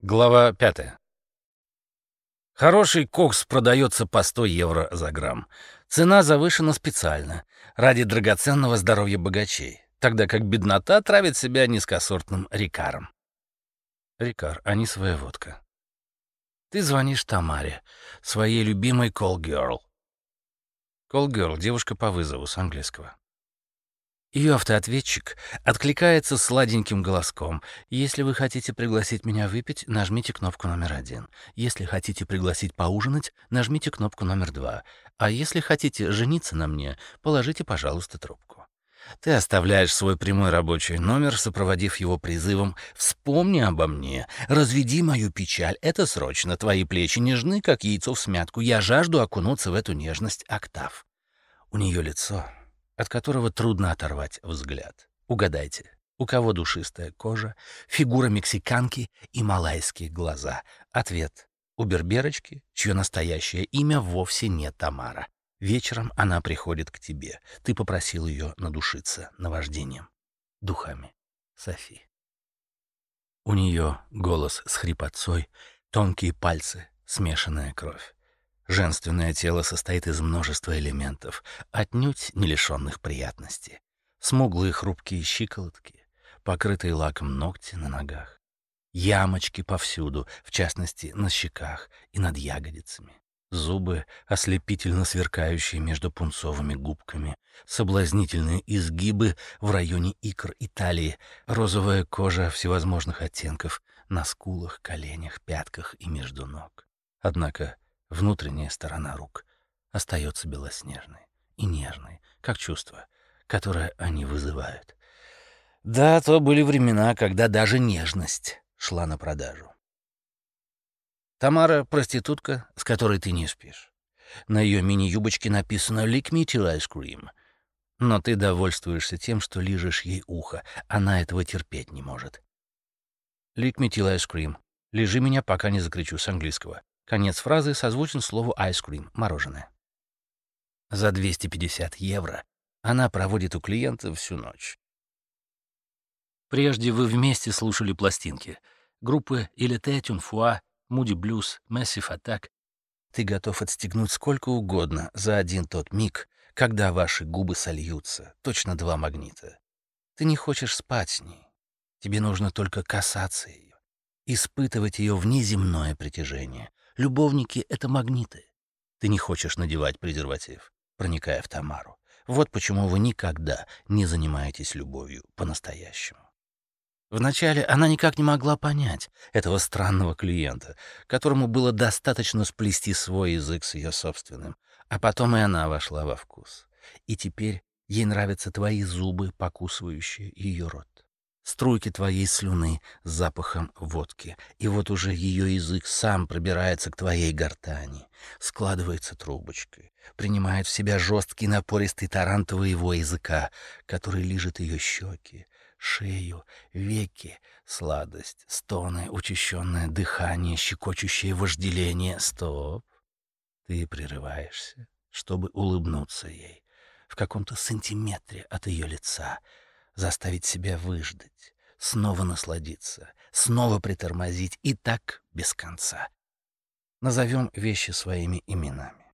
Глава пятая. Хороший кокс продается по 100 евро за грамм. Цена завышена специально, ради драгоценного здоровья богачей, тогда как беднота травит себя низкосортным рикаром. Рикар, а не своя водка. Ты звонишь Тамаре, своей любимой call-girl. Call-girl — девушка по вызову с английского. Ее автоответчик откликается сладеньким голоском. «Если вы хотите пригласить меня выпить, нажмите кнопку номер один. Если хотите пригласить поужинать, нажмите кнопку номер два. А если хотите жениться на мне, положите, пожалуйста, трубку». Ты оставляешь свой прямой рабочий номер, сопроводив его призывом «Вспомни обо мне, разведи мою печаль, это срочно, твои плечи нежны, как яйцо в смятку, я жажду окунуться в эту нежность октав». У нее лицо от которого трудно оторвать взгляд. Угадайте, у кого душистая кожа, фигура мексиканки и малайские глаза? Ответ — у берберочки, чье настоящее имя вовсе не Тамара. Вечером она приходит к тебе. Ты попросил ее надушиться наваждением. Духами. Софи. У нее голос с хрипотцой, тонкие пальцы, смешанная кровь. Женственное тело состоит из множества элементов, отнюдь не лишенных приятности. Смуглые хрупкие щиколотки, покрытые лаком ногти на ногах, ямочки повсюду, в частности, на щеках и над ягодицами. Зубы, ослепительно сверкающие между пунцовыми губками, соблазнительные изгибы в районе икр и талии, розовая кожа всевозможных оттенков на скулах, коленях, пятках и между ног. Однако Внутренняя сторона рук остается белоснежной и нежной, как чувство, которое они вызывают. Да, то были времена, когда даже нежность шла на продажу. Тамара — проститутка, с которой ты не спишь. На ее мини-юбочке написано «Lick me till ice cream». Но ты довольствуешься тем, что лижешь ей ухо. Она этого терпеть не может. «Lick me till ice cream». «Лежи меня, пока не закричу» с английского. Конец фразы созвучен слову ice cream — мороженое. За 250 евро она проводит у клиента всю ночь. Прежде вы вместе слушали пластинки. Группы Илете, Тюнфуа, Муди Блюз, Massive Attack. Ты готов отстегнуть сколько угодно за один тот миг, когда ваши губы сольются, точно два магнита. Ты не хочешь спать с ней. Тебе нужно только касаться ее, испытывать ее внеземное притяжение, Любовники — это магниты. Ты не хочешь надевать презерватив, проникая в Тамару. Вот почему вы никогда не занимаетесь любовью по-настоящему. Вначале она никак не могла понять этого странного клиента, которому было достаточно сплести свой язык с ее собственным, а потом и она вошла во вкус. И теперь ей нравятся твои зубы, покусывающие ее рот струйки твоей слюны с запахом водки, и вот уже ее язык сам пробирается к твоей гортани, складывается трубочкой, принимает в себя жесткий напористый таран твоего языка, который лижет ее щеки, шею, веки, сладость, стоны, учащенное дыхание, щекочущее вожделение. Стоп! Ты прерываешься, чтобы улыбнуться ей в каком-то сантиметре от ее лица — заставить себя выждать, снова насладиться, снова притормозить и так без конца. Назовем вещи своими именами.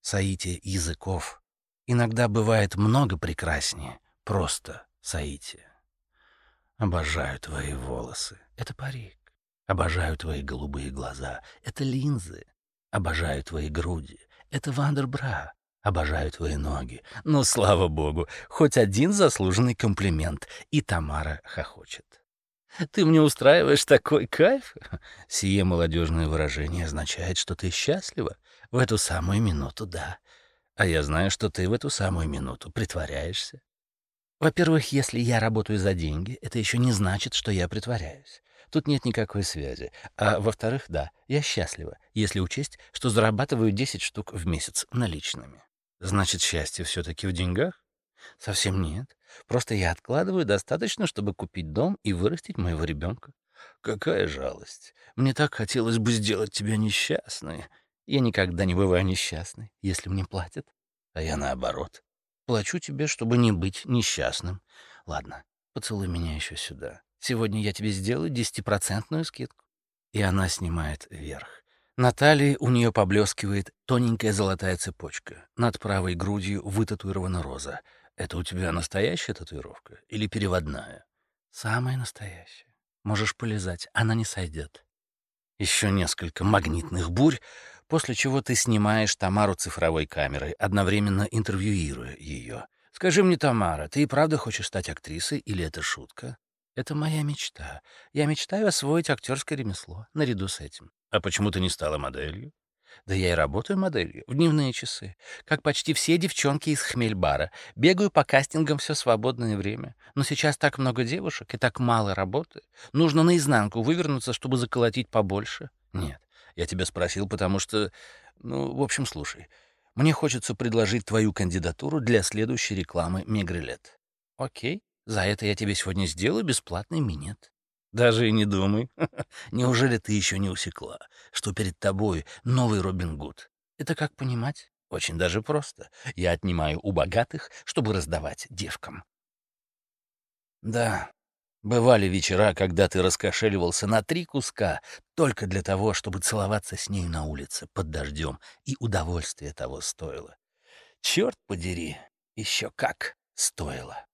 Саития языков иногда бывает много прекраснее просто Саития. Обожаю твои волосы. Это парик. Обожаю твои голубые глаза. Это линзы. Обожаю твои груди. Это вандербра. Обожаю твои ноги. Ну, слава богу, хоть один заслуженный комплимент. И Тамара хохочет. Ты мне устраиваешь такой кайф? Сие молодежное выражение означает, что ты счастлива. В эту самую минуту, да. А я знаю, что ты в эту самую минуту притворяешься. Во-первых, если я работаю за деньги, это еще не значит, что я притворяюсь. Тут нет никакой связи. А во-вторых, да, я счастлива, если учесть, что зарабатываю 10 штук в месяц наличными. Значит, счастье все-таки в деньгах? Совсем нет. Просто я откладываю достаточно, чтобы купить дом и вырастить моего ребенка. Какая жалость. Мне так хотелось бы сделать тебя несчастной. Я никогда не бываю несчастной, если мне платят. А я наоборот. Плачу тебе, чтобы не быть несчастным. Ладно, поцелуй меня еще сюда. Сегодня я тебе сделаю десятипроцентную скидку. И она снимает верх. На талии у нее поблескивает тоненькая золотая цепочка. Над правой грудью вытатуирована роза. Это у тебя настоящая татуировка или переводная? Самая настоящая. Можешь полезать, она не сойдет. Еще несколько магнитных бурь, после чего ты снимаешь Тамару цифровой камерой, одновременно интервьюируя ее. «Скажи мне, Тамара, ты и правда хочешь стать актрисой или это шутка?» «Это моя мечта. Я мечтаю освоить актерское ремесло наряду с этим». «А почему ты не стала моделью?» Да я и работаю моделью в дневные часы, как почти все девчонки из хмельбара. Бегаю по кастингам все свободное время. Но сейчас так много девушек и так мало работы. Нужно наизнанку вывернуться, чтобы заколотить побольше. Нет, я тебя спросил, потому что... Ну, в общем, слушай. Мне хочется предложить твою кандидатуру для следующей рекламы Мегрелет. Окей, за это я тебе сегодня сделаю бесплатный минет. Даже и не думай. Неужели ты еще не усекла, что перед тобой новый Робин Гуд? Это как понимать? Очень даже просто. Я отнимаю у богатых, чтобы раздавать девкам. Да, бывали вечера, когда ты раскошеливался на три куска только для того, чтобы целоваться с ней на улице под дождем, и удовольствие того стоило. Черт подери, еще как стоило.